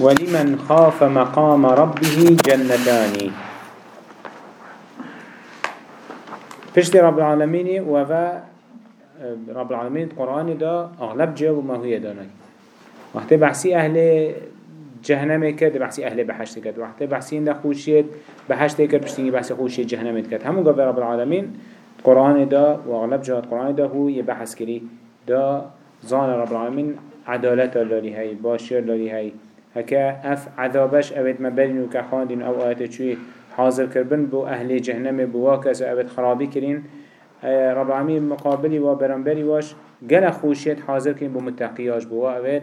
ولمن خاف مقام ربه جنتان. پشت رب العالمين وفا رب العالمين القرآن دا أغلب جاوب ما هو داناي وقت بحسي أهل جهنم كد بحسي أهل بحشت كد وقت بحسي إن خوشيت بحشت كد بشتيني بحسي خوشيت جهنم كد همو قبل رب العالمين القرآن دا وأغلب جهات القرآن دا هو يبحث كري دا زان رب العالمين عدالة للي هاي باشر للي هاي هكا اف عذابش اوید مبرین و که خواندین أو آیت چوی حاضر کربن بو أهل جهنم بو واکس اوید خرابی کرین. آه، رب العالمین مقابلی و برانبری واش گل خوشیت حاضر کرین بو متقیاش بو. اوید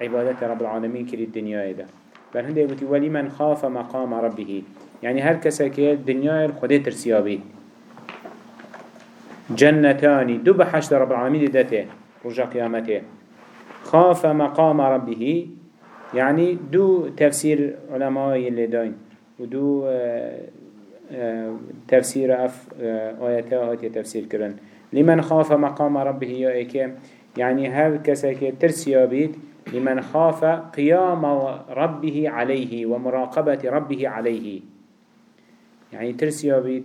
عبادت رب العالمین کری الدنیا ده بل هنده يقولي ولي من خاف مقام ربه. يعني هر كسا كي الدنيا الخدي ترسيابي جنتان دو بحشت رب العالمين دته رجا قيامته خاف مقام ربه. يعني دو تفسير علماء اللي داين ودو آه، آه، تفسير اف آه، آياتها هاتي تفسير كرن لمن خاف مقام ربه يا ايكي يعني كسا ترسيا بيت لمن خاف قيام ربه عليه ومراقبة ربه عليه يعني ترسيا بيت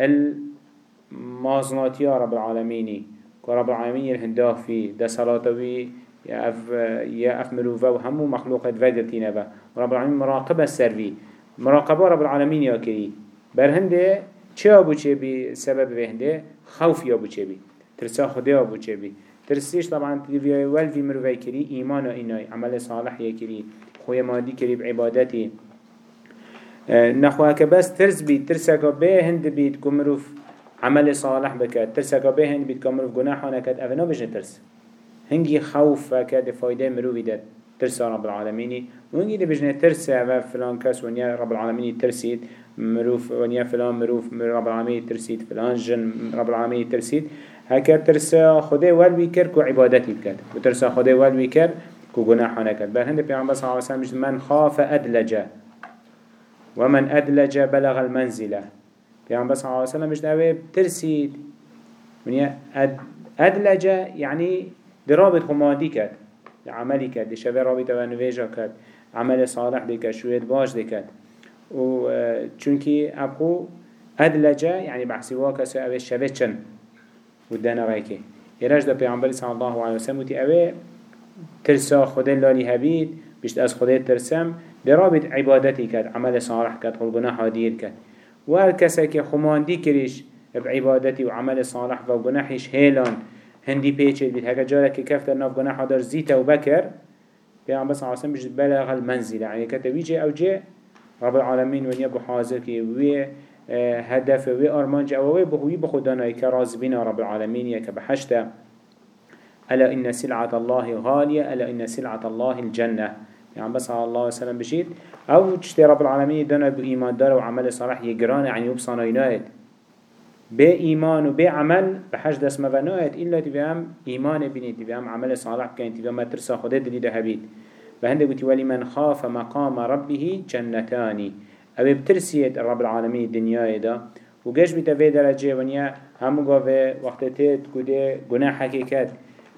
المازنات يا رب العالمين كرب العالمين الهنداه في ده صلاة يا اف مروفا وهمو مخلوقات فادرتينا با رب العالمين مراقبة السروي مراقبة رب العالمين يا كري. برهنده چه ابو چه بي؟ سبب بهنده خوف يا ابو چه بي. ترسا خدا ابو چه بي. ترسيش طبعا تلفي اول في مروفا كري ايمان ايناي عمل صالح يا كري خويا مادي كري بعبادتي نخواك بس ترس بيت ترسك به هند بيت كمروف عمل صالح بكات ترسك به هند بيت كمروف جناحنا كات افنا بجن ترس. هنگی خوف که فایده مروی داد ترس رب العالمینی. و هنگی دی بجنه ترس و فلان کس ونیا رب العالمینی ترسید مروف ونیا فلان مروف رب العالمینی ترسید فلان جن رب العالمینی ترسید. هکر ترس خدا ول بکر کو عبادتی بکرد. و ترس خدا ول بکر کو گناه نکرد. بر هند پیامبر صلی الله علیه و سلم من خاف ادلج ومن ادلج بلغ المنزله پیامبر صلی الله علیه و سلم مش ترسید. ونیا ادلج یعنی دی رابط خمادی کرد دی عملی کرد دی شوه رابط و نویجا کرد عمل صالح دی کرد شوید باش دی کرد و آه، چونکی ابقو ادلجه یعنی بحثی واکس اوه شوه چن و دانا رایکه یراج دا پیغمبر صلی الله علیه وسلم تی اوه ترسا خود لالی هبید بشت از خود ترسم دی رابط عبادتی کرد عمل صالح کرد خل گناه دیر کرد و هر کسی که خماندی کریش بعبادتی و عمل صالح و گناهش هیلان. هندي بيچه بيت هكا جارك كفت الناف گناح دار زيتا وبكر بيان بس عاصم بجد بلغ المنزل يعني كتبيجي أو جي رب العالمين ونيا بحاضر كي وي آه، هدف وي ارمانج أو وي بخوي بخدانا كراز بنا رب العالمين يك بحشتا ألا إن سلعة الله غالية ألا إن سلعة الله الجنة. يعني بس على الله وسلم بشيت أو تشتي رب العالمين دانا بإيمان دار وعمل صالح يقران يعني يبصنا ينايد به ایمان و به عمل به حج دست مونایت إلا ایمان بینی تبهم عمل صالح کن تبهم ترسا خدا دلی ده هبید. و هنده گوتی ولی من خاف مقام ربه جنتانی. أو بترسیت رب العالمین دنیای دا. و گش بیتا في درجه ونیا همو گاوه وقت کده گناه حقیقت.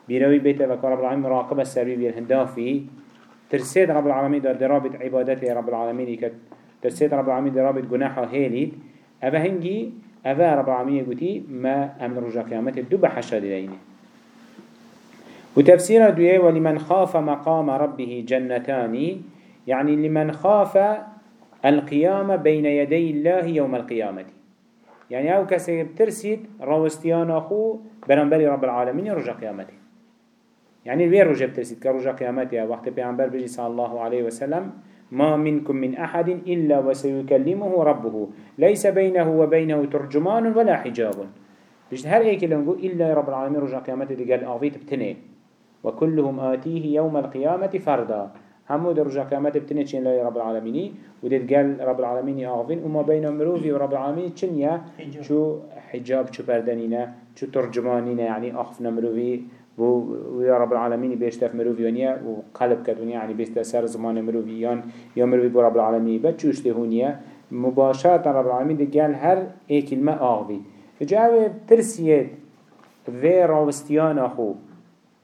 بیروی بیتا و رب العالمین مراقب السربی بیر هندافی. ترسيت رب العالمين در درابط عبادته رب العالمين ترسيت رب العالمين درابط جناحه هيليت أبا هنجي أفا رب العالمين يقولي ما أمن رجع قيامته دو بحشا دينه وتفسير دوية ولمن خاف مقام ربه جنتان يعني لمن خاف القيامة بين يدي الله يوم القيامة. يعني أو كسي بترسيد روستيان أخو برنبري رب العالمين رجع قيامته يعني وين رجع بترسيد؟ كرجع قيامته وقت بيعنبر بجي صلى الله عليه وسلم ما منكم من أحد إلا وسيكلمه ربه. ليس بينه وبينه ترجمان ولا حجاب. بجد هر ايك لنقول إلا رب العالمين رجع قيامته دي قال آفيت بتنه وكلهم آتيه يوم القيامة فردا. همو در رجع قيامته بتنه چين لا رب العالمين. ودي قال رب العالمين آفين وما بين مروفي ورب العالمين چن يا شو حجاب شو بردنينه شو ترجمانينه يعني أخفنا مروفي. و يا رب العالمين بيشتف مروفيونيا وقلب كدونيا يعني بيست سر زمان مروفيان يا مروفي بو رب العالمين بتشوش تهونيا مباشرة رب العالمين دي قال هر اي كلمة آغبي جاوه ترسيت في راوستيان أخو.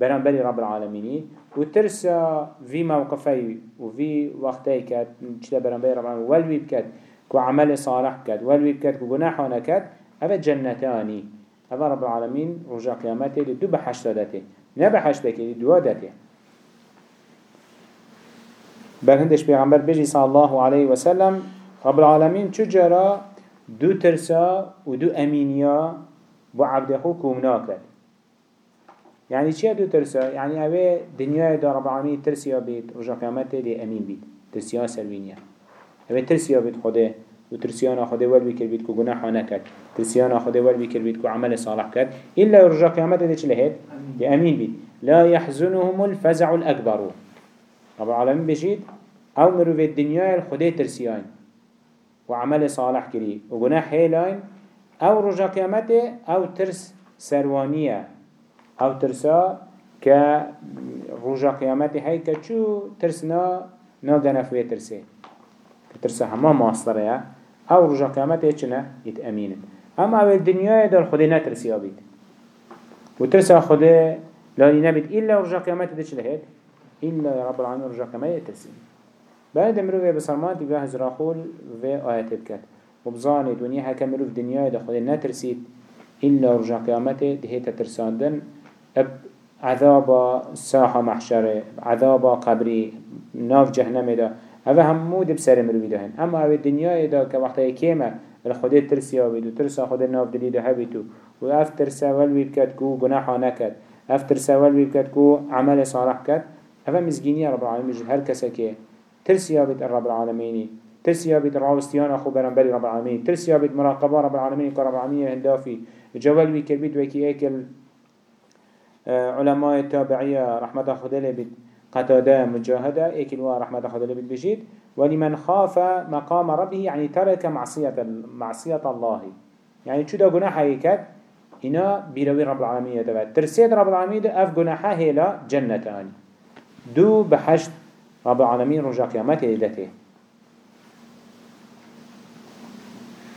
برانبري رب العالمين وترسى في موقفي وفي وقتي كات چلا برانبري رب العالمين والوي بكات كو عمل صالح كات والوي بكات كو گناحانا كات أفا جنتاني أفا رب العالمين رجع قيامته دو بحشت داته نه بحشت كي دو داته بل هندش پیغمبر بجي صلى الله عليه وسلم رب العالمين چجرا دو ترسا و دو امينيا بو عبد خو كومنا کرد يعني چيا دو ترسا؟ يعني اوه دنيا دا رب العالمين ترسيا بيت رجا قيامت دي امين بيت ترسيا سلوينيا اوه ترسيا بيت خوده و ترسيانا خوده ول بيكر بيت كو گناحا نكد ترسيانا خوده ول بيكر بيت كو عمل صالح كد إلا رجا قيامت دي چه لهد دي امين بيت لا يحزنهم الفزع الأكبر رب العالمين بجيد أو مروف الدنيا الخده ترسيان وعمل صالح كري وجناح هيلاين أو رجا قيامته أو ترس سروانية أو ترسا ك رجا قيامته هاي كچو ترسنا نا جنفوية ترسي ترسا هما ماصرية أو رجا قيامته چنا يتأمين اما أو الدنيا دار خده نترسي بيت وترسا خده لا نبيت إلا رجا قيامته دي چلهت إلا رب العالمين رجا قيامته ترسي بعد مروفه بسرمان تبقى هزراخول و آيات بكت وبزاني دنيا هكا مروف دنيا دا خود نترسيد إلا رجع قيامته دهيتا ترساندن. اب عذاب ساحة محشره عذاب قبري ناف جهنم دا هذا همو دب سر مروفي دهن اما هذا الدنيا دا كوقتا كيما الخده ترسيا بيدو ترسا خده ناف دلي دا هبتو و اف ترسا والوي بكت كو گناحا نكت اف ترسا والوي بكت كو عمل صالح كت هذا مزجينية رب العالمين هر كسا كيه ترسيا بيت رب العالمين ترسيا بيت راوستيان أخو برنبري رب العالمين ترسيا بيت مراقبة رب العالمين كرب العالمين هندافي جوال ويكل بيت ويكي ايكل علماء التابعية رحمة خدالي بيت قتادة مجاهدة ايكل وا رحمة خدالي بيت بجيد ولمن خاف مقام ربه يعني ترك معصية معصية الله. يعني شو ده جناح هيكت هنا بيروي رب العالمين يتبع ترسيد رب العالمين اف جناحه هلا جنتان دو بحشت رب العالمين رجع قيامته لدته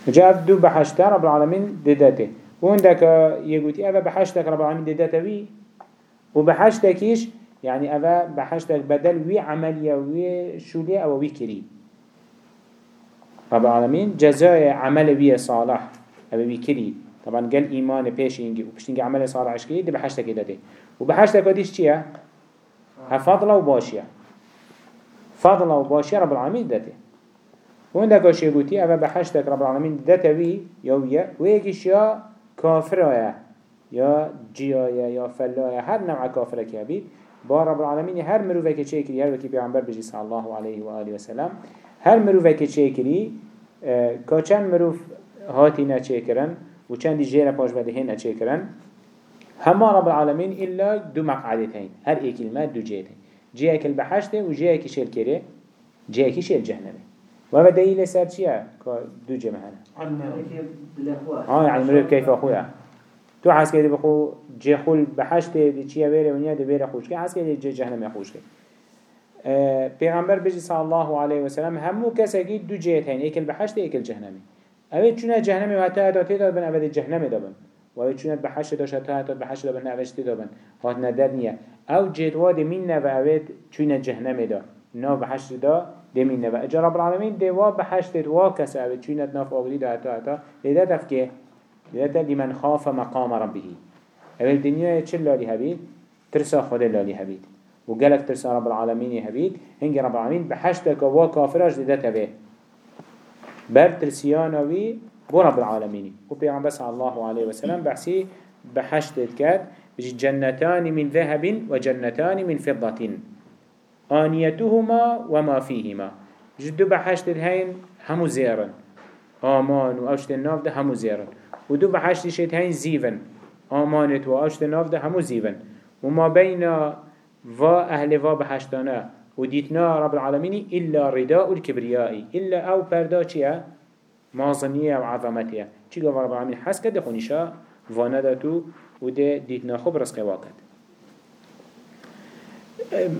جاء دو بحشته رب العالمين ددته وعندك يقولي أبا بحشتك رب العالمين ددته وي وبحشتكيش يعني أبا بحشتك بدل وي عملية وي شولية أو وي كري رب العالمين جزاء عمل وي صالح أبا وي كري طبعا قال إيمان بيش ينجي وبشتنجي عمل صالح عشكي دي بحشتك ددته وبحشتك وديش چيه هفضله وباشية. فضل و باشي رب العالمين دته وعندك اشي قوتي اما بحشتك رب العالمين دته وي يويا ويكيش يا كافر يا جيا يا فلا هر نوع كافر كيابيد با رب العالمین هر مروفه که چه کری هر وکی پیغمبر بجی صلی الله علیه و آله و سلم هر مروفه که چه کری که چند مروف هاتی چه کرن و چندی جیر پاش بده نچه کرن همه رب العالمین الا دو مقعدت هین هر ایک کلمه دو جیت هین جیه بحشت البحشت و جی که شل کری جی که شل جهنمه. و بدیل سر چیه؟ که دو جمهنه ها یعنی مروف کیف اخوه تو حس کردی بخو جهول به حشت دی چی ویره ونیا دی بیره خوش که. حس کردی جه جهنم خوشکه پیغمبر بجی صلی الله علیه و سلم همو کسی که دو جهت هین به حاشتی ایکل جهنمی. اوی چونه جهنمی و حتی حتی بن دابن اوی جهنمی دابن. و اوی چونه بهشت داشت حتی به حشت دابن اویش دی دابن. هات ندر نیه. او جدواد نه نو اوی چونه جهنمی دا. نو به حشت دا دمین نو اجا رب العالمین حشت دی دوا کسی اوی چونه ناف آگری دا حتی حتی لیده دفکه لیده لمن خاف مقام ربه. اوید دنیا چل لالی هبید ترسا خود لالی هبید و قالك ترسا رب العالمين هبید هنگی رب العالمين بحشت كوا كافرش لیده تبه بر ترسيانوي بو رب العالمين و پیغمبر صلى الله عليه وسلم بحسي بحشت كات جنتان من ذهب وجنتان من فضة. آنيتهما وما فيهما جدو بحشت الهين همو زيرن آمان وأوشت الناف ده همو زيرن ودو بحشت شيت هين زيفن آمانت وأوشت الناف ده همو زيفن وما بين va أهل va بحشتانا وديتنا رب العالمين إلا رداء الكبرياء إلا أو بردا چيا مازنية وعظمتها چي رب العالمين حس كده خونيشا وأنا داتو وده ديتنا خب رزق واكد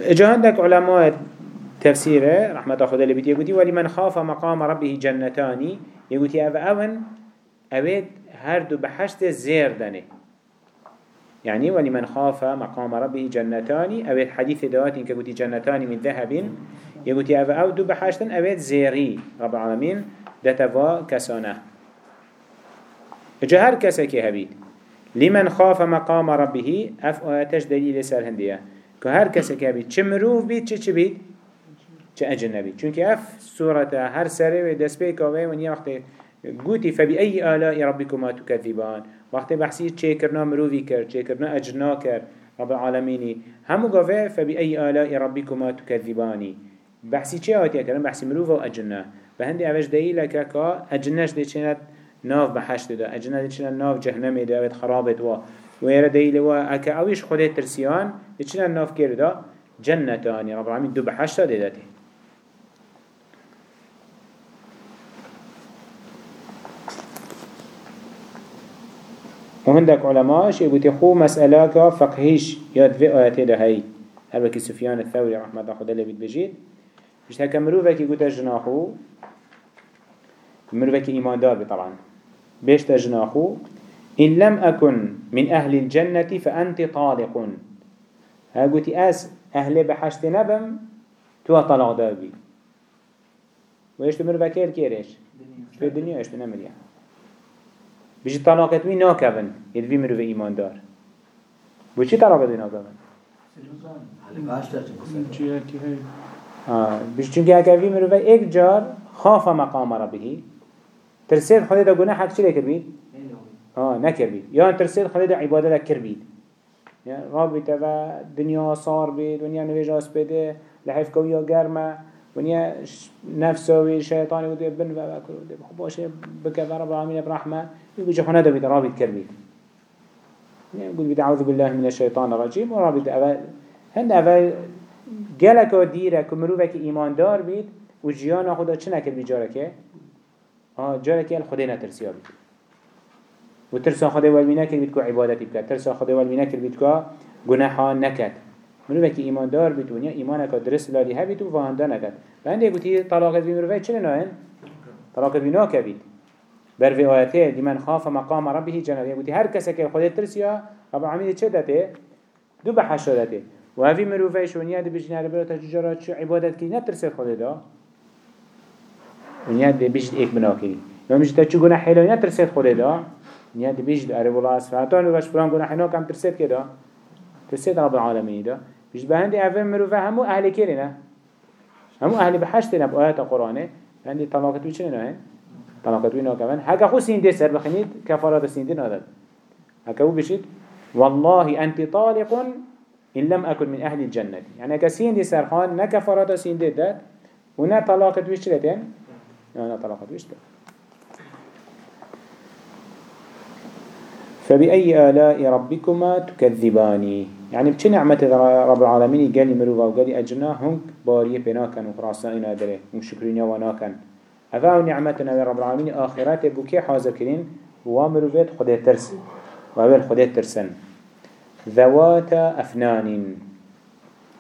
اجا عندك علماء تفسيره رحمة خدا اللي بيتي يقولي ولمن خاف مقام ربه جنتاني يقولي أبا أون أبيت هردو بحشت زير داني يعني ولمن خاف مقام ربه جنتان أو الحديث دوات إنك قلت جنتان من ذهب يقول أو أو دو بحاشتن أو زيري رب العالمين دتفا كسانه جهر كسك هبيد لمن خاف مقام ربه أف آتش دليل سر هندية كهر كسك هبيد چه مروف بيد چه چه بيد چه أجنبي چونك أف سورة هر سره و دست بي كاوه ونيا وقت قوتي فبأي آلاء ربكما تكذبان وقت بحثي چه كرنا مروفي كر چه كرنا أجنا كر رب العالمين همو قاوه فبأي آلاء ربكما تكذباني بحثي چه آتيا كرن بحثي مروفا و أجنا. بهندي أفش دليل كا أجناش دي چنت ناف بحشت دا أجنا دي چنت ناف جهنم دا ويت خرابت وا ويرا دليل وا أكا أويش خده ترسيان دي چنت ناف كر دا جنتاني رب العالمين دو بحشت دا داته وهندك علماء يقول خو مسألة فقهيش ياد في آيات ده هاي. هل سفيان الثوري رحمة الله خدا لبيت بجيد. مش هكا مروفك يقول جناخو مروفك إيمان دار طبعا. بيش تجناخو. إن لم أكن من أهل الجنة فأنت طالق. ها قلت أس أهل بحشت نبم تو طلاق دابي. ويش تمروفك كير كيرش في الدنيا إيش تنمر يعني بيجي طلاقت وي ناكبن يدوي مروف إيمان دار بوچي طلاقت وي ناكبن آه بيجي چونك هكذا مروف ايك جار خاف مقام ربه ترسيد خلي دا چی لکر بید؟ آه نکر بید یا ترسيد خلي دا عبادت لکر بید يعني رابطه و دنیا صار بید ونیا نویج آس بده لحیف کویا گرمه ونیا نفسه و شیطانی ودی بن و بکر ودی خب باشه بکه و رب العالمین برحمه يقول جهنم دا بید رابط کر بید يقول بید اعوذ بالله من الشيطان الرجيم و رابط اول هند اول گلک و دیره که مروفه که ایمان دار بید. و جیان خدا چه نکر بیجاره که؟ آه جاره که خدا نترسیا بید و ترسا خدا ولمی نکر بید که ترسا خدا ولمی نکر بید که مروفه که ایمان دار بید ونیا ایمان که درست لاری هبید و فهنده نکد و هنده گوتی طلاقت بی مروفه چه ناین؟ طلاقت بی ناکه بید بر في آياته لمن خاف مقام ربه جنة يقول هر كسا كي خده ترسيا رب العالمين چه دته دو بحش دته و هفي مروفه شونيا دي بجنه ربه تججرات شو عبادت كي نترسيت خده دا ونیا دی بیشت ایک بنا کری یا میشه تا چه گناه حیلایی نترسید خوده دا ونیا دی بیشت اره والله اصفهتان و باش فلان گناه حینا کم ترسید که دا ترسید رب العالمین دا بیشت به هندی اول مروفه همو کری نه؟ همو أهل بحشت نه بآیات قرآنه. هندی طلاقتوی چه نه؟ طلاقتوی ناکمن هکا خو سینده سر بخینید کفارات سینده نادد هکا أو بشید والله انت طالق إن لم أكن من أهل الجنة يعني كسين دي سرخان نكفرات سين دي ونا طلاقة ويشتلتين أنا طلاقة ويشتل فبأي آلاء ربكما تكذباني يعني بچه نعمة رب العالمين قال مروفا وقال أجنا هنك باريه بناكن وخراسائنا دره وشكرين وناكن أفاو نعمتنا رب العالمين آخرات بوكي حاضر كرين وامروفات خده ترس. وأول خده ترسن. ذوات أفنان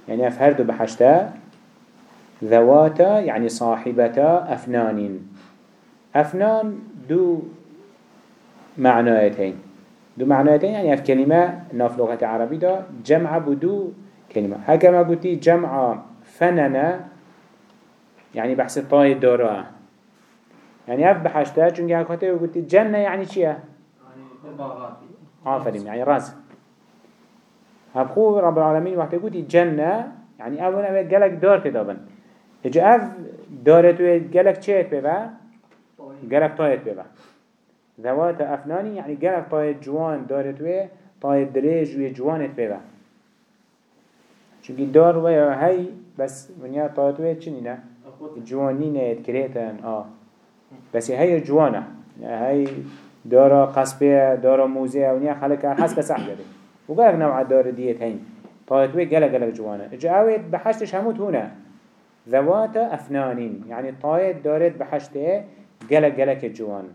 يعني أفهردو بحشتا ذواتا يعني صاحبتا أفنان أفنان دو معنايتين دو معنايتين يعني أف كلمة ناف لغة عربية دا جمع بدو كلمة. هكما قلتي جمع فننا يعني بحث الطاي الدورة يعني أف بحشتا چونك هكوتي وقلتي جنة يعني چيا؟ آفرين يعني راز هبخو رب العالمين وقت قلتي جنة يعني أولا قالك دار كدابن اجا اف دارت و گلک چهت ببا گلک طایت ببا ذوات افنانی يعني گلک طایت جوان دارت و طایت دریج و جوانت ببا چونکه دار و هی بس ونیا طایت و چنی نه جوانی نه کریتن آه. بس هی جوانه هی دارا قصبه دارا موزه ونیا خلق حسب صح جده و گلک نوع دار دیت هین طایت و گلک گلک جوانه اجا اوید بحشتش هموت هونه ذوات أفنان يعني طايت دارت بحشته جلك جلك الجوان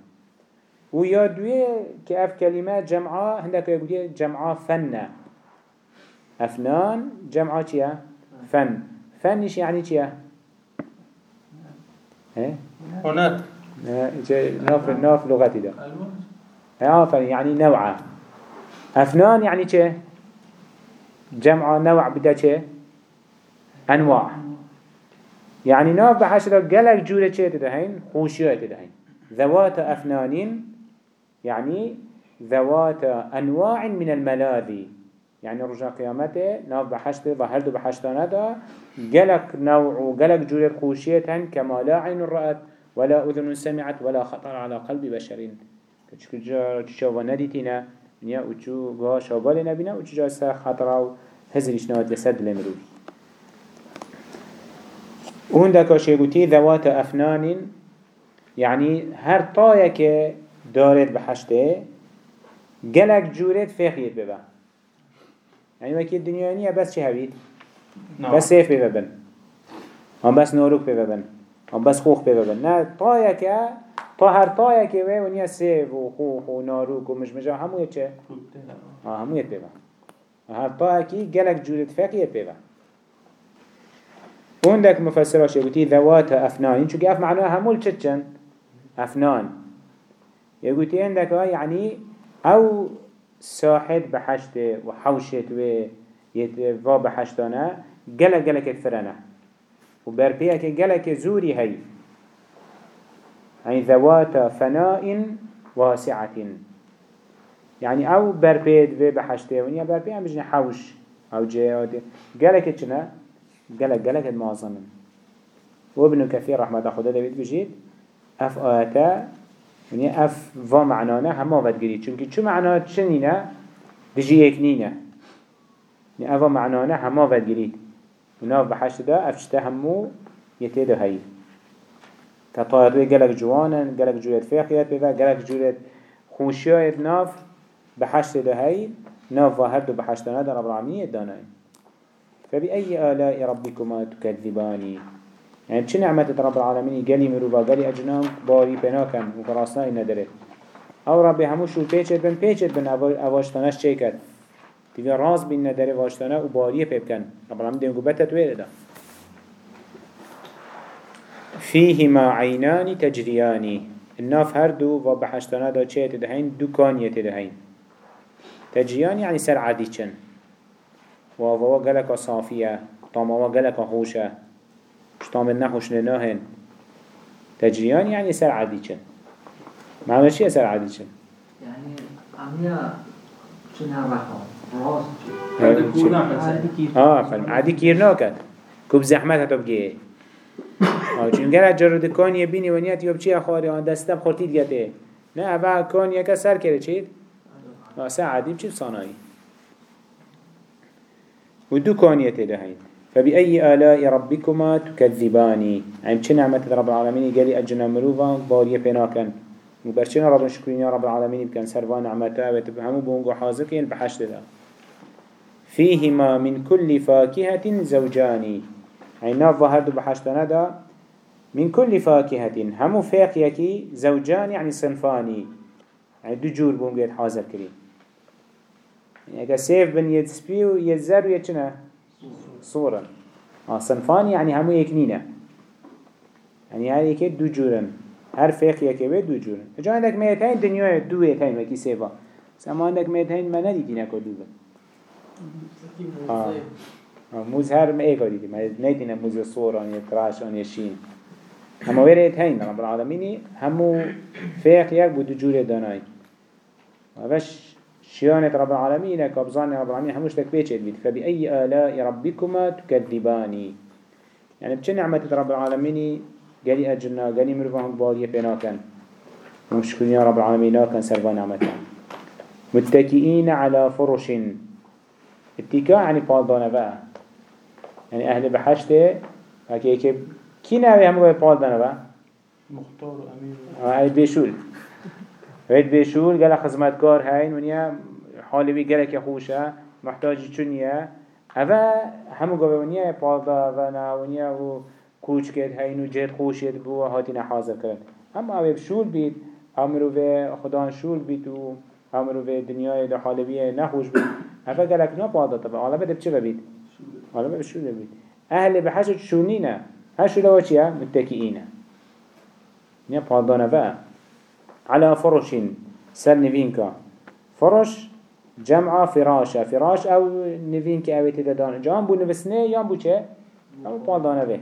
ويا دوي كأف كلمات جمعة هندك يقولي جمعة فن أفنان جمعة كيا فن. فنش يعني كيا إيه هناك ناف ناف لغتي ده آه يعني نوعه. أفنان يعني چه؟ جمع نوع بدا چه؟ أنواع. يعني ناف بحشرة قلق جورة چه تدهين خوشية تدهين ذوات أفنان يعني ذوات أنواع من الملاذي يعني رجع قيامته ناف بحشته وهردو بحشتانه دا قلق نوع وقلق جورة خوشية كما لا عين رأت ولا أذن سمعت ولا خطر على قلب بشر. كتشكو جا تشوفا نديتنا نيا وچو غا شوبال نبينا وچو جا سا خطر و هزرش نوات لسد لمروي وهندك شيغوتي ذوات أفنان يعني هر طايك دارت بحشته قلق جورت فيخيت ببا يعني وكي الدنيا نية بس چه هبيت بس سيف ببن. هم بس نوروك ببن. هم بس خوخ ببن. نه طايك تا هر طايك وي ونيا سيف و خوخ و ناروك و مجمجا همو يتشه آه همو يت ببن. هر طايكي قلق جورت فيخيت ببن. وندك مفسره شبتي ذوات أفنان. چونك أف معناها همول چتشن أفنان. يقولي عندك يعني أو ساحد بحشت وحوشت و يتوا بحشتانا جلا جلا كفرنا وبربيا كجلا كزوري هاي هاي ذوات فناء واسعة يعني أو بربيد و بحشته ونيا بربيا مش حوش. أو جياد جلا كتشنا جلا جلا كمعظم وابن كثير رحمة الله خدا دبيت بجيد آياتا ونیا اف و معنانه همه آفد گرید چونکه چو معنا چنینه؟ دجی یک نینه. نیا اف معنانه همه آفد گرید وناف بحشت دا افشته همو یتی ده هایی كطايروي جلك جوانن جلك جولت فيخيات بيبا جلك جولت خوشيات ناف بحشت ده هاي ناف وهردو بحشتنا ده رب العالمين داناين فبأي آلاء ربكما تكذباني يعني چه نعمت رب العالمين قالي مروبا قالي أجنام باري بناكن وقراسنا ندرت أو ربي همو شو پیچت بن پیچت بن اواشتانش چه کرد؟ تیوی راز بین نداره واشتانه و باریه پیب کن. رب العالمين دیم گوبتت ویره ده فيهما عينان تجريان الناف هردو و بحشتانه دا چه تدهين دو كانية تدهين تجريان يعني سر عادي چن. و و قلق صافية طاما و قلق خوشة. شتام نخوشنه ناهن تجریان یعنی سر عادی چن معنی چیه سر عادی چن؟ یعنی امیا چنه راست آه فهم عادی کیر نکرد کب زحمت هتو بگیه چون گره جارو دکان یه بینی و نیت یا بچی اخواری آن دستم خورتید گده نه اول کان یک سر کرده چید؟ سر عادی چی؟ سانایی و دو کانیه تیده هید فبأي آلاء ربكما تكذباني عم چه نعمت رب العالمين قالي أجنا مروفا باريه بناكن وبرشنا رب شكرين يا رب العالمين بكن سرفان نعمتا وتبهمو بونغو حازقين بحشت ذا فيهما من كل فاكهة زوجاني عين ناف وهردو بحشتنا دا من كل فاكهة همو فاكهة زوجان يعني صنفاني يعني دو جور بونغو يتحازر كرين يعني سيف بن يتسبيو يتزر ويتشنا صورا صنفان يعني همو يكنينة يعني هر يكي دو جورن. هر فيق يكي دو جورن. اجا عندك ميتين دنيا دو يتين وكي سيفا سما عندك ميتين ما نديتين اكو دو بن آه. هر ما ايكا ديتي ما نديتين موز صورا يتراش ان يشين هما وير يتين رب العالمين همو فيق يك بو دو جور داناي وش شيانة رب العالمين كابزان رب العالمين هموش تكبيتش بيت. فبأي آلاء ربكما تكذباني. يعني بچه نعمة رب العالمين قالي أجرنا قالي مرفهم باليه بناكن ومشكرين رب العالمين كان سربا نعمتا متكئين على فرش اتكاء يعني بالدانا بقى يعني أهل بحشته هكي كي ناوي همو بالدانا بقى مختار أمين آه بيشول وید بیشول گله خدمتکار هین ونیا حالی بی گله که خوشه محتاجی چونیه اوه همو گوه ونیا پالدا و نه ونیا و کوچ کرد هین و جد خوشید بو و هاتی نحاضر کرد اما اوه بشول بید امرو به خدا شول بید و امرو به دنیای ده حالی نخوش بید اوه گله که نا پالدا طبعا حالا بده بچه بید حالا بده بشول بید اهل بحشت شونینه هشو لوا چیه؟ متکئینه نیا پالدا نوه على فرش. سر نبينك فرش جمع فراشة فراش أو نفين كي أوي تدان جام بو نفسنه يام بو چه؟ أو بالدانه به.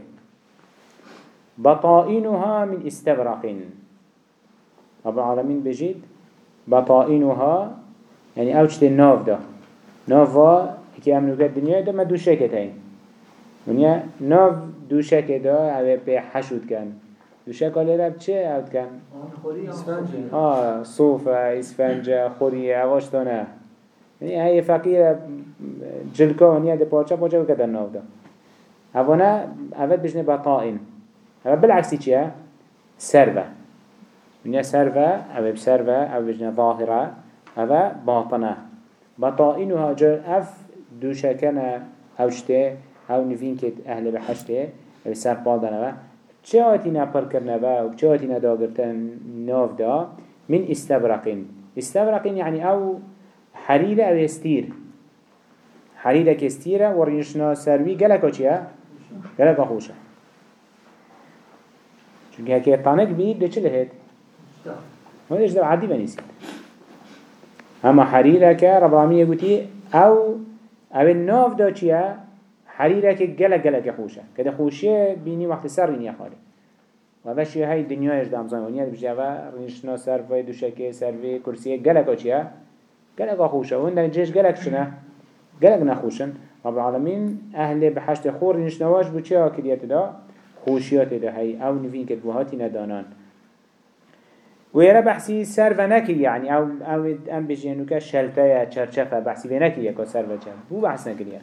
بطائنها من استبرق. رب العالمين بجيد بطائنها يعني أو چه ناف ده نافا كي كد دنيا ده ما دوشكت هين ونیا ناف دوشک دا اوه به حشود دوشک آلی رب چه اسفنجه. خوری؟ آه صوفه اسفنجه خوریه اواش دانه یعنی های فقیر جلکا ونیا ده پاچه پاچه بکتن ناف دا اوانه اول بجنه بطائن اول بالعکسی چیه؟ سربه ونیا سربه أو بسربه أو بجنه ظاهره أو باطنه بطائنها جر اف دوشکنه اوشته أو نفين كت أهل بحشته أو سر بالدنا و چه آتی نپر کرنه و چه آتی نداگرتن ناف دا من استبرقين استبرقين يعني أو حريرة أو استير حريرة كستيرة وريشنا سروي گلکا چيه؟ گلکا خوشه چونکه هكي طانق بيد ده چه. ما إيش ده عادي بنيسيد اما حريرة كا رب العالمين يقولي أو أو الناف دا چيه؟ حريرة گلک گلک خوشه كده خوشه بيني وقت سر بيني خاله و بشی های دنیایش دام زن ونیا بجا و رنشنا سر و دوشکه سر و کرسیه گلک چیه؟ گلک خوشه. و اون جيش گلک شنه گلک نخوشن. رب العالمین أهل بحشت خور رنشنواش بو چه آکریت دا؟ خوشیات دا. هی أو نوین که بوهاتی ندانان. و یرا بحثی سر و نکی يعني أو أو ام چرچفه بحثی به نکی یا که سر و چر بو بحث نکریه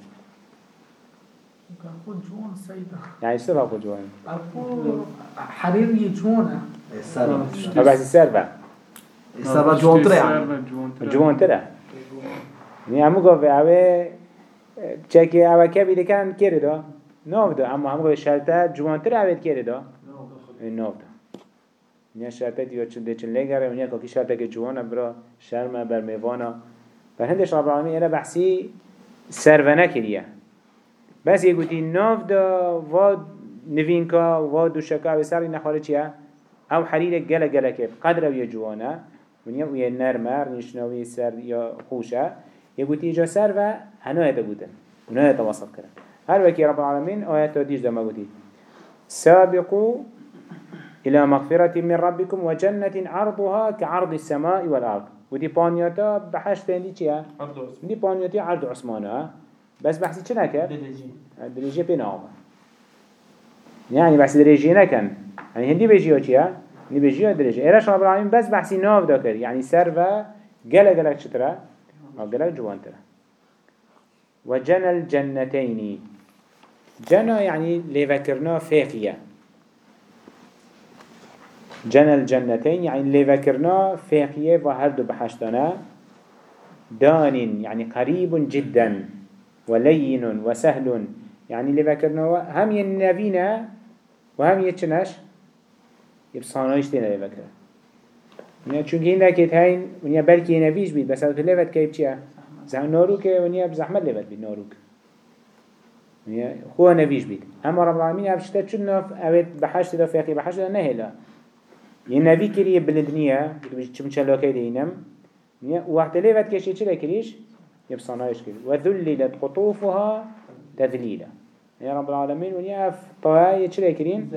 كاكون جون سيدة يعني ايش سبب اكو جون؟ اكو حريري جونة السربة بس السربة السربة جون ترى جون ترى يعني یعنی همو قوة اوه چکی اوه که بیده کن کری دا؟ نو دا. اما همو قوة شرطه جوان تر اوه کری دا؟ نو دا نیا یعنی شرطه دیو چون ده چون لگره یعنی و نیا کاکی شرطه که جوانه برا شرمه بر میوانه بر هندش رب العالمین ایره سر سرونه کریه. بس یه گوتی ناف دا و نوینکا و دوشکا و سری نخواله چیه؟ أو حریر گله گله که قدر و یه جوانه. ونیا و یه نرمه رنشناوی سر یا خوشه. یه گوتی جا سر و هده بودن. هده وصف کرن هر وكي رب العالمين آيات ديش دما قوتي سابقوا إلى مغفرة من ربكم وجنة عرضها كعرض السماء والأرض. ودي بانياتا بحشت دي چيا دي بانياتا عرض عثمانها بس بحثي چه نكر دريجي بين آما يعني بحثي دريجي نكن. يعني هندي بيجيو چيا هندي بيجيو دريجي إيراش رب العالمين بس بحثي ناف دا يعني سر و گله چترا أو گله جوان ترا وجنى الجنتين. جنى يعني لفكرنا فاقية جنى الجنتين يعني لفكرنا فاقية وهردو بحشتنا دان يعني قريب جدا. ولين وسهل. يعني لفكرنا هم ينبينا وهم يتشنش يبصانايش تينا لفكرنا ونیا چونکه این دکت هین ونیا بلکی نویش بید بس اوت لیفت که چیه؟ زن ناروک ونیا بزحمت لیفت بید ناروک. ونیا خواه نویش بید. اما رب العالمین افشته چون ناف اوت بحشت دا فیقی بحشت دا نهلا یه نوی کریه بلند نیه چون چلاکه دینم. ونیا وقت لیفت کشی چرا کریش يبصنايش كده وذللت قطوفها تذليلا. يا رب العالمين ونيا اف يشري كرين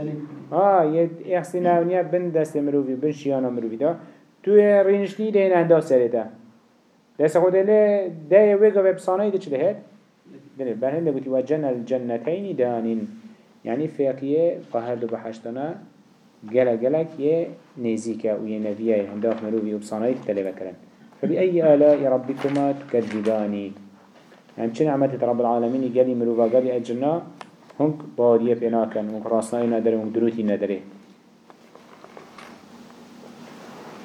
آه يد إحسنا ونيا بن دست مروفي بن شيانا مروفي دا. تو رينشني دين اندا سريتا دست خود له ده ويغا ويبصاناي ده چله هد دل بهن ده بتي وجن الجنتين دانين. يعني فيقيه قهر دو بحشتنا جلا جلا كيه نيزيكا ويه نبيه عندك مروفي وبصاناي تتلبه كرن. فبأي آلاء ربكما تكذباني يعني چه نعمت رب العالمين؟ يقالي مروفا قالي أجرنا هنك بارية بناكن هنك راسناي ندري هنك دروتي ندري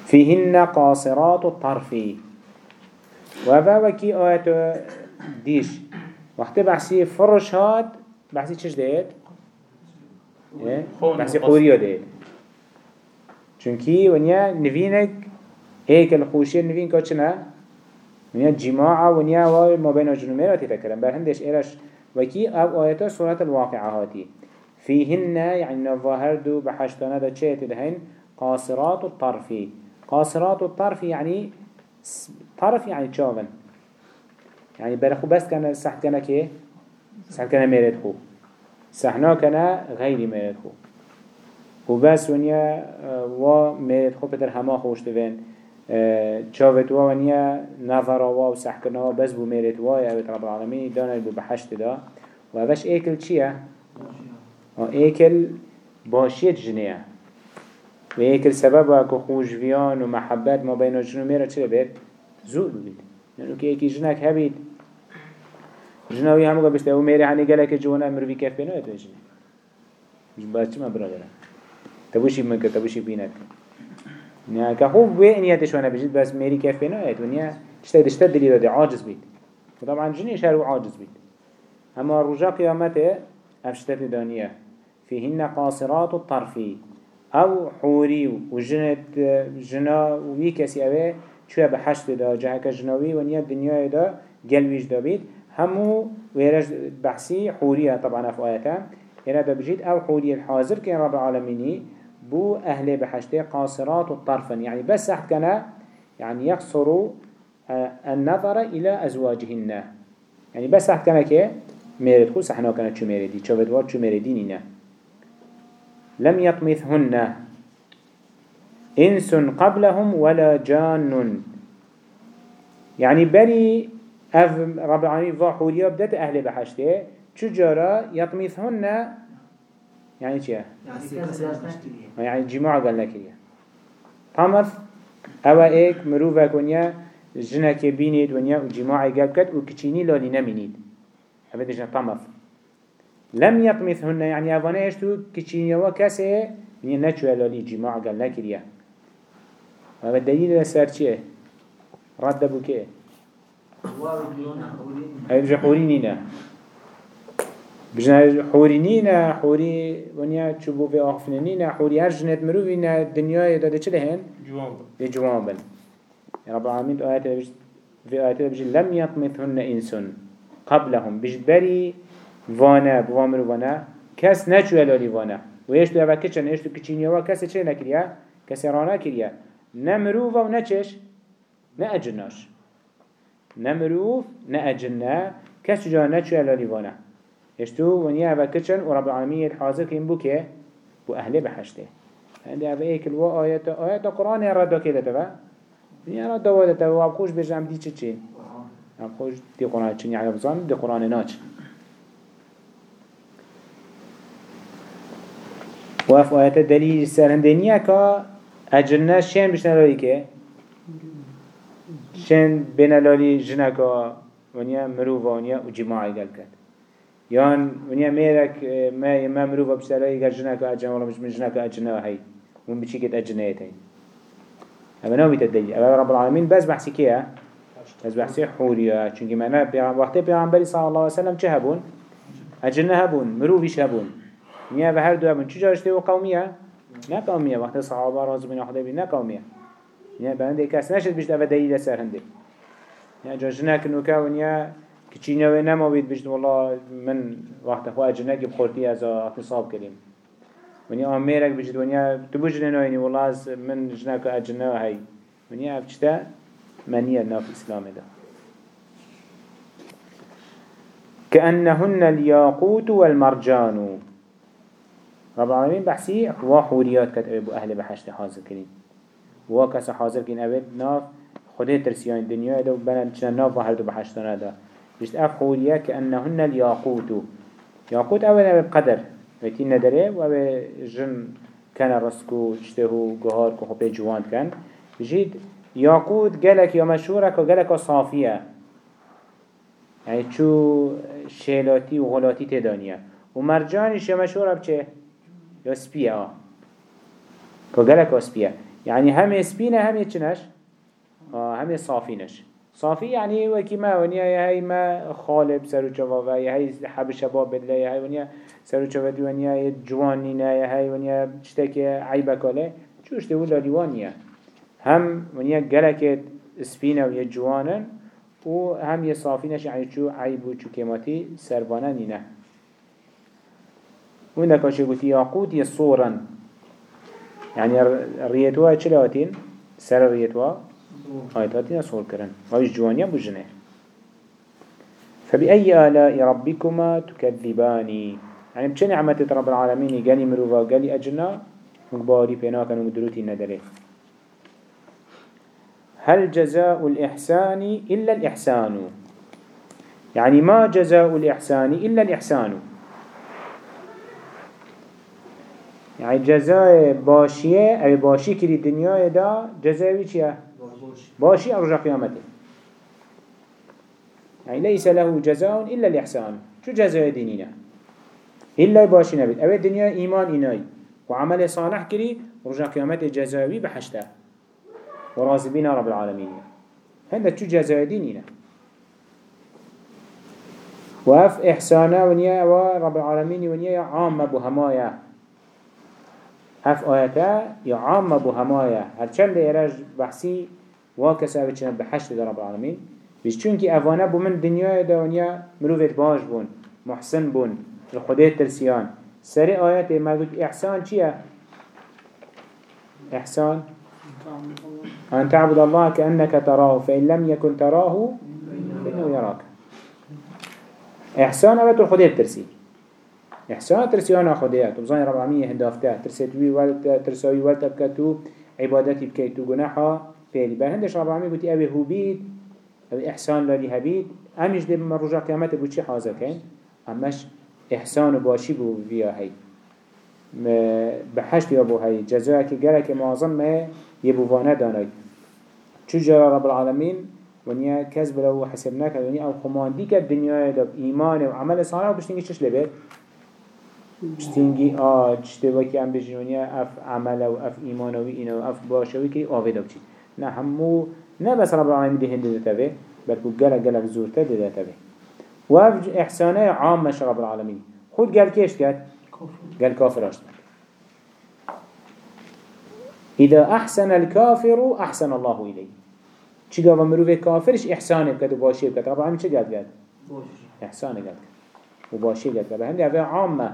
فيهن قاصرات الطرف. وفا وكي آيات ديش. وقت بحثي فرش هاد بحثي چش دهت؟ إيه؟ بحثي قوريو دهت چونكي ونيا نفينك هيك الخوشية نفين كاتشنا ونيا جماعة ونيا واي ما بين الجنوميرات تفكرن بل هندش إيرش وكي أب آيات سورة الواقعة هاتي. فيهن يعني نظاهر دو بحشتنا دا چه تدهين قاصرات الطرف. قاصرات الطرف يعني طرف يعني تشاون يعني برخو بس كان صح كان كي؟ صح كان ميرد خو. صحنا كان غير ميرد خو. وبس ونيا و ميرد خو بدر هما خوش تبين چاوت و ونیا نظر و و سحکنا و بس بو میرت و یا رب العالمین دانه بو بحشت دا. و اوش ایکل چیه؟ ایکل باشیت جنیه. و ایکل سبب و خوشویان و محبت ما بین جنو میره چرا بید؟ زود بید. یعنی که ایکی جنک هبید. جنوی همو که بشته أو میره هنی گله که جوانا مروی کف بینه تو جنه چه ما برادره. تبوشی من که تبوشی بینت نه که خوب وی نیتش وأنا بجید بس میری کف بینه ایت و نیا چطه دشته دلی داده عاجز بید. و طبعا جنیش هر عاجز بید. اما رجا قیامته افشتت دانیه فيهن قاصرات الطرفي أو حوري وجنت جنا وي كسي اوه شوية بحشت دا جهك جنوي ونيا الدنيا دا قلبيش دا بيت همو ويرج بحسي حورية طبعا في آياتها هنا دا بجيت أو حوري الحاضر كان رب العالمين بو أهل بحشته قاصرات الطرفا يعني بس كان يعني يقصروا النظر إلى أزواجهن. يعني بس كان كي ميرد. خو سحنا كانت شو ميردي؟ شوفت وات شو ميردينينا لم يطمثهن إنس قبلهم ولا جان. يعني بري أف رب العالمين فاحوليا بدأت أهل بحشته چجارا يطمثهن يعني چيه؟ يعني جماعة قال لك طمث أوا إيك مروفا كونيا جنك بينيد ونيا وجماعة قال كت وكتشيني لالي نمينيد هذا جنا طمث لم يطمثهن يعني أفانا يشتو كتشينيوا كسي من نتشو لالي جماعة قال لك هذا الدليل لسر چيه؟ رد بو كيه؟ هاي بجا حورينينا بجنا حورينينا حوري ونيا تشبو في آخفنينينا حوري هر جنت مروفينا الدنيا داده چه لهن؟ جوان دي جوان يا رب العالمين آيات في آيات بجي لم يطمثهن إنسان قبلهم. بجبري وأنا بوامر وأنا. كس نچو الالي وأنا. ويش تو کچن ایش تو کچینیوا کسی چه نکریا؟ کسی رانا کریا نمروف و نچش نه اجناش. نمروف نه اجنا کسی جا نچو الالی وأنا. ایش تو ونیا اوه کچن و رب العالمین حاضر کن بو که بو أهل بحشته عندي اوه ایکل و آیت آیت قرآن رد که دتا با ونیا رد واده تا و خوش بجم دی چه چه؟ اب خوش دی قرآن چنی عیب زان دی قرآن ناچ. وف آيات دليل سرهندنية كا أجرنا شين بشنا لالي كه شين بين لالي جنا كا ونيا مروفا ونيا وجماعي كد يان ونيا ميرك ما ما مروفا جنا كا أجرنا ولا مش من جنا كا أجرنا هاي ومن بشي كت أجرنا هاي هذا نوع الدليل هذا رب العالمين بس بحسي كيه بس بحسي حوريا چونكي معنا وقت پیغمبر صلى الله عليه وسلم چه هبون؟ أجرنا هبون مروفيش هبون. نیا به هر دو من چی جاشته و قومیه؟ نه قومیه. وقتی صحابه راز بین خدا بین نه قومیه. نیا به هنده کس نشد بیشت اوه دلیل سر هنده. نیا جاش نکنو که کچینه و نما بید بیشت والله من وقت خواه که بخورتی از اعتصاب کریم. و نیا آمیرک بیشت و نیا تو بجنه ناینی والله از من که اجنه و هی. و نیا افچته منیه ناف اسلام ده كأنهن الياقوت والمرجان. رب العالمين بحثي وحوريات كت أبو أهل بحشت حاضر كرين وكس حاضر كرين أبد ناف خده ترسيان الدنيا ده چنا ناف وهردو بحشتنا ده بشت أف حوريات كأنهن الياقوت ياقوت أولا بقدر ويتين ندره وأبي جن كان رسكو تشتهو قهار كو خبه جوان كان بجيد ياقوت قالك يا مشهورك وقالك صافية يعني شو شيلاتي وغلاتي تدانية ومرجانش يا مشهورة بچه آه. که گلک سپیه. يعني هم سپینه هم چنش؟ آه هم صافینش. صافي يعني وكي ما ونيا يا هاي ما خالب سرو جوابا يا هاي حب شباب يا هاي ونيا سرو جوابا ونيا جوانينا يا هاي ونيا تشتكي عيبك ولا شوش تقول ليوانيا هم ونيا جلكت سبينا ويا جوانا وهم يصافينش يعني شو عيب وشو كيماتي سربانا نينا وإنك أشي قلت ياقوت يصورا يعني الريتوا چلواتين سر الريتوا آياتاتين صور كرن ويش جوانيا بجنه فبأي آلاء ربكما تكذبان يعني بچه نعمة رب العالمين قالي مروفا قالي أجنا مقباري بيناكا ومدروتي ندره هل جزاء الإحسان إلا الإحسان يعني ما جزاء الإحسان إلا الإحسان يعني جزاء باشية أو باشي كري الدنيا دا جزاء چيه؟ باشي أرجع قيامته يعني ليس له جزاء إلا الإحسان. شو جزاء دينينا إلا باشي نبيت أو الدنيا إيمان إناي وعمل صالح كري رجع قيامته جزاوي بحشته وراضي بنا رب العالمين هذا شو جزاء ديننا وف إحسانا ونيا ورب العالمين ونيا عام بهمايا هف آياتا يا بهمايا هرچند يرج بحثي واكس أبتشنا بحشت در رب العالمين بيش چونكي أفانا بو من دنيا دا ونيا مروفت باش بون محسن بون الخدية ترسيان سري آيات ما قلت إحسان چيا إحسان؟ أن تعبد الله كأنك تراه فإن لم يكن تراه فإنه يراك إحسان أبت الخدية ترسي إحسان ترسيانا خدية تبزاني رب العالمين هندافته. ترسيتوي والت ترسوي والت عبادتي بكيتو جناحا فعلی. بر هندش رب العالمین گوتی اوه هو بید او احسان لالی هبید. همیش من رجا قیامت بو چی حاضر کن؟ همش احسان و باشی بو بیا هی. بحشت یا بو هی. جزایی که گره معظم مه یه بوانه دانای. چو جرا رب العالمین؟ ونیا كذب لو حسب نکرد. ونیا او خماندی که دنیای دب ایمان و عمل صالح و بشتینگی چش لبه؟ بشتینگی آج اشتباکی هم بجنونیا اف عمل و اف ایمان و اینا و اف باشوی که آوه دب نه همو نه بس رب العالمين ده هنده ده تبه بلکو گلک گلک زورته ده تبه و إحسانه عام مش رب العالمين. خود گل کشت کرد گل کافر اشتد إذا أحسن الكافر أحسن الله إليه. چی گاوا مروف کافرش إحسانه بکد و باشی بکد. رب العالمین چه گد گد؟ إحسانه گد و باشی گد گد هنده اوه عامه.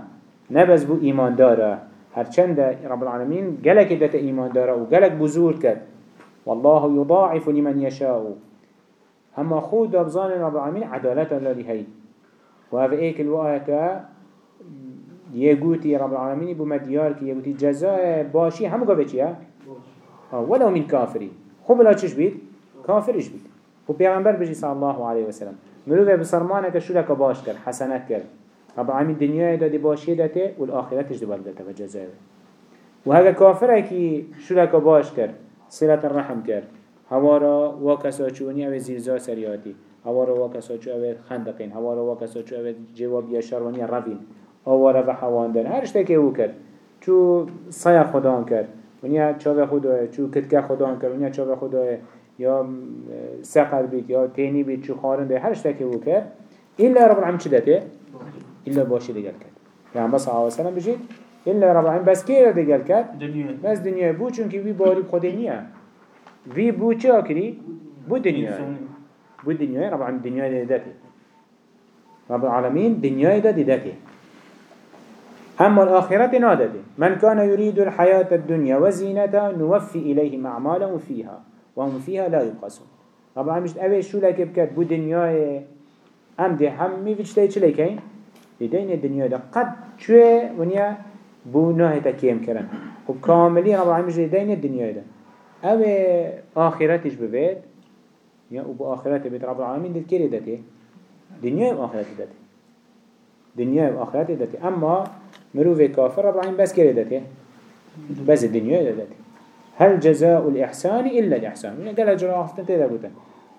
نبز بو ایمان داره هرچند رب العالمین گلک دت ایمان داره و گلک بزرگ کد والله يضاعف لمن يشاء. اما خود ابزان رب العالمين عدالة الذي هي. وهذا إيك الوآية يقولي رب العالمين بمديار كي يقولي جزاء باشي هم قبل چيا؟ ولو من كافري خب لا چش بيت؟ كافرش بيت. و پیغمبر بجي صلى الله عليه وسلم. مروه بسرمانه كشو لك باش كر حسنات كر رب العالمين الدنيا دا دي باشي داته والآخرتش دي بلدته وجزاء وهذا كافره كي شو لك باش كر صلت الرحم کرد. هوارا واکسا چونی او زیرزا سریاتی. هوارا واکسا چو او خندقین. هوارا واکسا چو او جوابی شروانی روین. آوارا و حواندن هرشتا که او کرد. چو سای خدا کرد. ونیا چاو خدا چو کتکه خدا کرد. ونیا چاو خدا یا سقر بید یا تینی بید چو خارن هر هرشتا که او کرد. ایلا رب العم چی داده؟ ایلا باشی دیگر کرد. پیغمبر بس آوه سلام بجید إلا رب العالمين. بس كيرا دقل كر دنيا. بس دنیا بو چونکه وی باری خود نیه وی بو چه آکری؟ بو دنیا بو دنیا رب العالمین دنیا داده رب العالمين دنیا داده أما الآخرة نادته من كان يريد الحياة الدنيا وزينتها نوفي إليهم أعمالهم فيها. وهم فيها لا يبقسون رب العالمين مش أبي شو لك بكت بو دنيا أم دي همي فيش تاي چلي كين لدين الدنيا دا قد شوي ونيا بو ناهي تكيم كرن وكاملين رب العالمين لدين الدنيا دا. أو آخرتش ببيت يا وبو آخرت بيت رب العالمين دل كيري داتي دنيا وآخرت داتي دنيا وآخرت داتي أما مروف كافر رب العالمين بس كيري داتي بس الدنيا داتي هل جزاء الإحسان إلا الإحسان. من قال جرا أفتن تيدا بوتن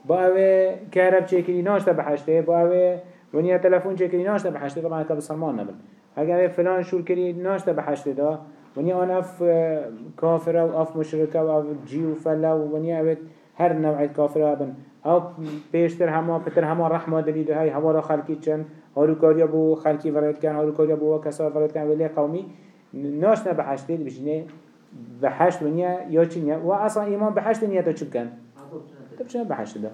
باوي كهرب چكري ناشتا بحشته باوي ونيا تلفون چكري ناشتا بحشته طبعا كاب سلمان نبل اگر فلان شور كري ناشتا بحشته دا ونيا أنا أف كافرة وأف مشركة وأف جيو فلا ونيا أبد هر نوع كافرة أبن أو بيشتر هما بتر هما رحمة دليل هاي هوا را خلقي چن هارو كاريا بو خلقي ورد كان هارو كاريا بو وكسا ورد كان ولي قومي ناشنا بحشته بجنه بحشت ونيا يا چنيا وأصلا إمام بحشت نيا تا چب كان تبچنا بحشت ده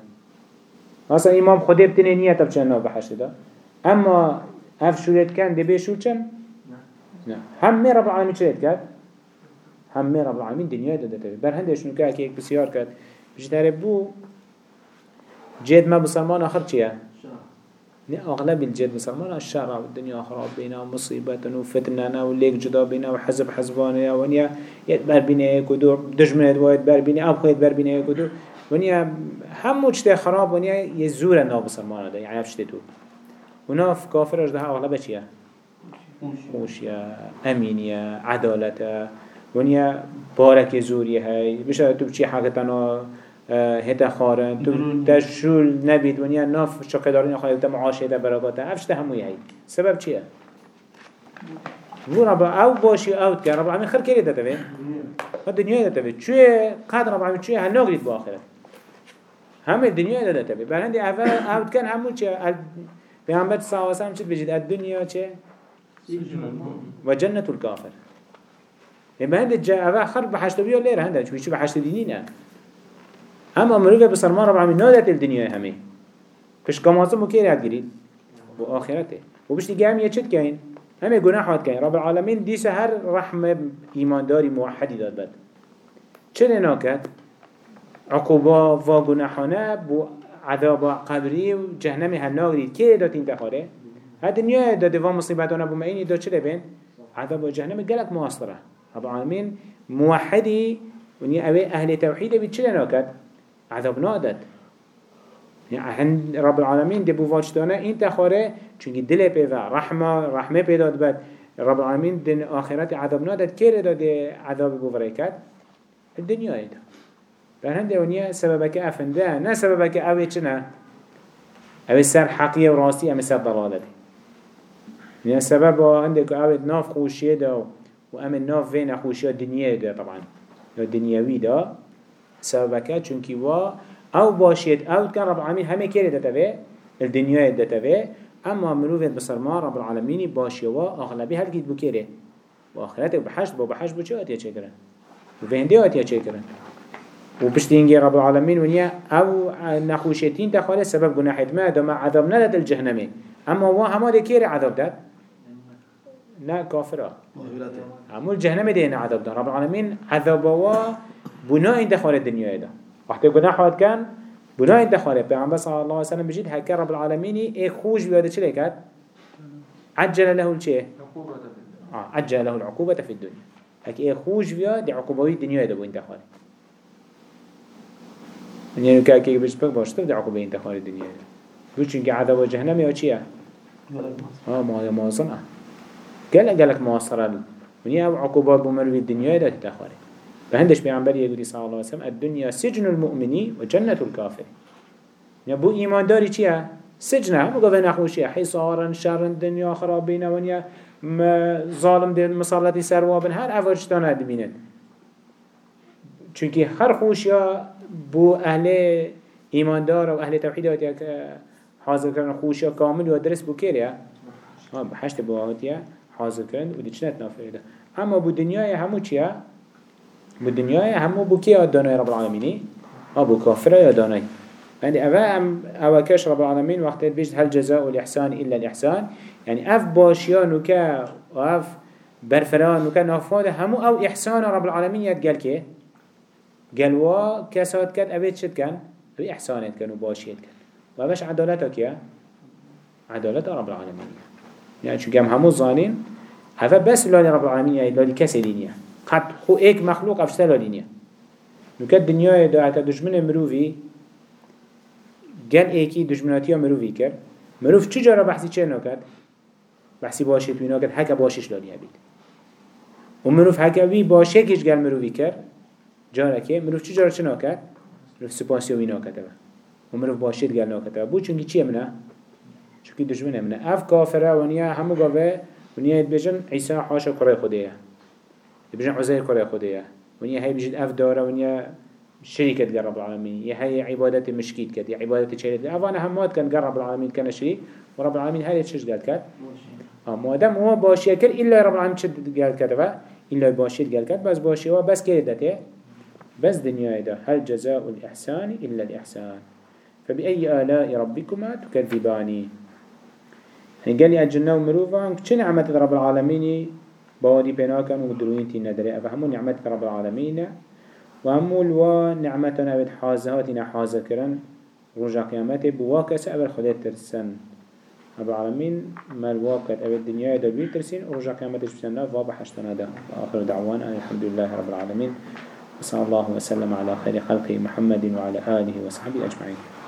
أصلا إمام خده بتنه نيا تبچنا بحشت ده أما هف شورت كان دي بيشور چن نه هم رب العالمين چلت كد هم رب العالمين دنيا ده ده بر هنده شنو که اکی بسیار کد بجتره بو جد ما بسلمان آخر؟ نه أغلب الجد بسرمان الشر والدنيا خراب بينا ومصيبة وفتنة وليك جدا بينا وحزب حزبانيا ونيا. يتبر بينا يكدو دجمنت ويتبر بينا. أو خيت بر بينا يكدو ونيا هم مجتة خراب ونيا يزور الناب بسرمان ده يعني أفشتتو وناف كافر أجده أغلب چيا خوشيا أمينيا عدالة ونيا بارك زوري هاي مش تو بچي حاجتنا هتا خارن. تو تشول نبید. ونیا ناف شقدارین خواهد تا معاشه دا براگاتا افش تا هموی هی. سبب چیه؟ و رب أو باشی اوت که رب العالمین خیر داتا بین ها دنیای داتا بین چوی قد رب العالمین چوی هل ناگرید با آخرت همه بین بل هندی اول اوت کن. همو چه؟ پیغمبر صلی اللہ علیہ وسلم چید بجید الدنیا چه؟ و جنت الكافر بل هندی جا اول خر بحشت بیا لیر هنده چوی چو بحشت دینی نه. اما مروفه بسرمان رب العالمين نادت الدنيا همه. فش كمازم وكير هتجريد وآخرته وبشتي جامية چد كاين همه گناحات كاين رب العالمين دي سهر رحمة إيمان داري موحدي داد بد. چه ناكت عقوبة و گناحانه بو عذاب قبري و جهنم هناغري كي دات انتخاره هاد دنيا دا دوا مصيبتانا بو معيني دا چه بين عذاب جهنم قلق مواصرة رب العالمين موحدي ونيا اوه أهل توحيد بيت چه ناكت عذاب نادت يعني رب العالمين دي بوفاجتانه این تخاره چونكي دل پیدا رحمه رحمه پیدا بد. رب العالمين دن آخرت عذاب نادت كير داد عذاب بوفريكات الدنيا ايدا بل هنده ونيا سببك افنده نه سببك اوه چنه؟ اوه سر حقية وراسي ام سر ضلالته يعني سبب عندك اوه ناف خوشيه دا و ام ناف وين خوشيه دنيا دا طبعا. دنياوي دا سببك چونكي وا أو باشيت أو كان رب العالمين همه كيري دتوه الدنيا دتوه اما مروفت بسرما رب العالمين باشي وا اغلبي هل جيت بكيري واخرته بحشت بو بحشت بو چه اتيا چه کرن وفهنده اتيا چه کرن وبشتينجي رب العالمين ونيا أو نخوشتين تخالي سبب گناح ما دما عذاب ندد الجهنمي أما وا هما كيري عذاب داد لا كافرة. عمول الجهنم دينا عذاب داد رب العالمين عذاب وا بناء دخول الدنيا ده. وقت گناه هات كان بناء دخول پیغمبر صلى الله عليه وسلم بجد هكا رب العالمين اي خوش بياده چه لكات عجل له الشيء؟ آه عجل له العقوبة في الدنيا. هكا اي خوش بياده عقوبة الدنيا ده بوين دخول يعني كا كي بيش بك باشتر ده عقوبة دخول الدنيا ده بو چونك عذاب جهنم يا چيه آه ما هي مواصنة قال قالك مواصرة ونيا عقوبات بمروي الدنيا ده تدخله فهندش بيعنبر يقولي صلى الله عليه وسلم الدنيا سجن المؤمني وجنة الكافر يعني بو إيمان داري چيا سجنه هم قوة نخوشيا حصارا شر الدنيا خرابين ونيا ظالم دي مصالتي سروابن هر عفرشتان هدبينن چونكي هر خوشيا بو أهل إيمان دار و أهل توحيد هاتيا حاضر كرن خوشيا كامل و درس بو كيريا بحشت بو هاتيا حاضر كرن و دي چنت نافرده اما بو دنيا همو چيا بالدنيا همو بو كي دانای رب العالمين ابو كافر يا دانای؟ يعني أفا أم أوا كاش رب العالمين وقت بيجد هل جزاء الإحسان إلا الإحسان. يعني أف باشيا نكا وأف برفران نكا نافاد همو أو إحسان رب العالمين يتقال كي قال وا كاسات كان أبيت شد كان أبي إحسانات كان وباشيات كان وأباش عدالتك يا عدالة رب العالمين يعني شو كام همو ظالين هذا بس لاني رب العالمين يعني لاني كسي دينيا قد خو ایک مخلوق افشتلا دینیه نوکه دنیای دا اتا دشمن مروفی گل ایکی دشمناتی ها مروفی کرد. مروف جارا بحثی چه نکد؟ بحثی باشه توی نکد حکا باشش دانیه بید و مروف حکا وی باشه کش گل مروفی کرد جارا که مروف چی جارا چه نکد؟ مروف سپاسی وی نکد و مروف باشید گل نکد بو چونگی چیه منه؟ چونگی دشمنه منه اف کافره ونیا همو گاوه ونیا بجن عیسی حاشا کره خوده بجن عزير كره خديه ونيا هاي بجد أف دارة ونيا شريكة رب العالمين يا هاي عبادة مشكيت كد يا عبادة شريك أفانا همات كان رب العالمين كان شريك ورب العالمين هاي تشج قال كد آه مادام هو باشي كر إلا رب العالمين شد قال كد إلا باشي قال كد بس باشي هو بس كده بس دنيا ده هل جزاء الإحسان إلا الإحسان؟ فبأي آلاء ربكما تكذباني يعني قال لي الجنة ومروفا كش نعمة رب العالمين؟ باوري بناكن ودروين تي ندري أفهمو نعمتك رب العالمين؟ وهمو الوا نعمتنا بد حازهاتنا حازة كرن رجع قيامته بواكس أبل خلال ترسن. رب العالمين ما الواقع أبي الدنيا دا بيترسين ورجع قيامتش بسنة فابا حشتنا دا وآخر دعوانا الحمد لله رب العالمين. وصلى الله وسلم على خير خلقه محمد وعلى آله وصحبه أجمعين.